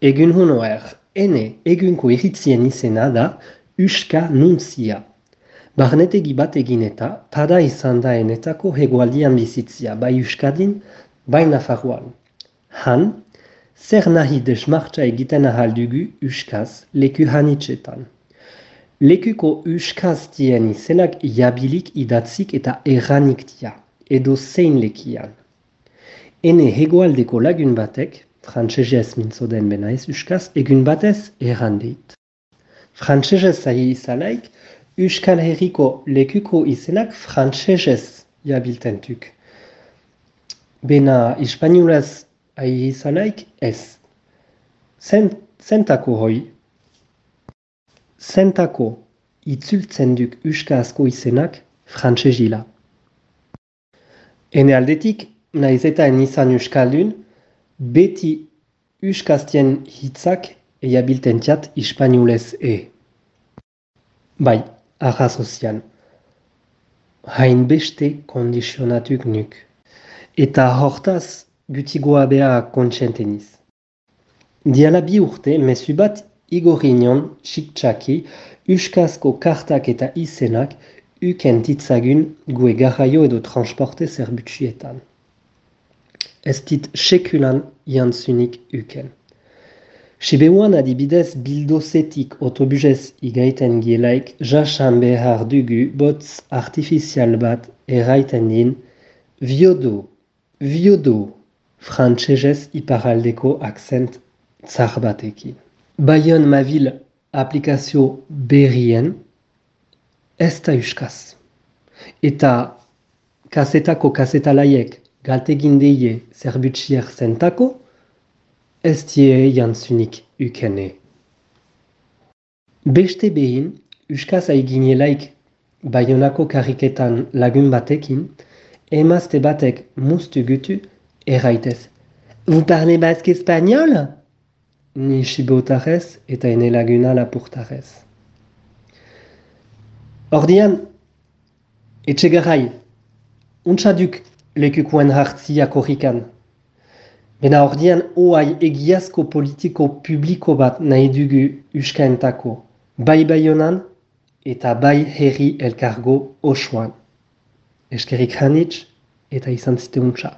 Egun honoer, ene egunko erritzien izena da Uska Nuntzia. Barnetegi bat egin eta, pada izan da enetako hegoaldian bizitzia, bai Uskadin, bai Nafarroan. Han, zer nahi desmartza egiten ahaldugu Uskaz leku hanitzetan. Lekuko Uskaz dien izenak jabilik idatzik eta erranik dia, edo zein lekian. Ene hegoaldeko lagun batek, frantsesez mintzo den bena ez Uskaz, egun batez errandeit. Frantsesez zahi izalaik, Euskal Herriko lekuko izenak frantsesez jabiltentuk. Bena hispaniolaz ahi izalaik ez. Zentako hoi. Zentako itzultzen duk Euskazko izenak frantsesila. Ene aldetik, naiz eta izan Euskaldun, beti Euskaztien hitzak eabiltentiat hispaniolez e. Bai, arrazozian. Hain beste kondizionatuk nuk. Eta hortaz gutigoa beha kontsenteniz. Diala bi urte, mesu bat igorinon txik-txaki uskazko kartak eta izenak uken titzagun gue garraio edo transporte zerbutsietan. Ez dit sekulan jantzunik uken. Sibeuan adibidez bildozetik autobusez igaiten gielaik jasan behar dugu botz artifizial bat erraiten din viodo, viodo, frantsesez iparaldeko akzent tzar batekin. Bayon mavil aplikazio berrien ez da uskaz. Eta kasetako kasetalaiek galtegin deie zerbutsier zentako, ez die jantzunik ukene. Beste behin, uskaz aiginelaik baionako kariketan lagun batekin, emazte batek mustu gutu erraitez. Vous parlez basque espagnol? Ni xibotarez eta ene laguna lapurtarez. Ordian, etxegarai, untsaduk lekukoen hartzia korrikan. Bena ordian oai egiazko politiko publiko bat nahi dugu uskaentako, bai baionan eta bai herri elkargo osoan. Eskerik hanitz eta izan zite untsa.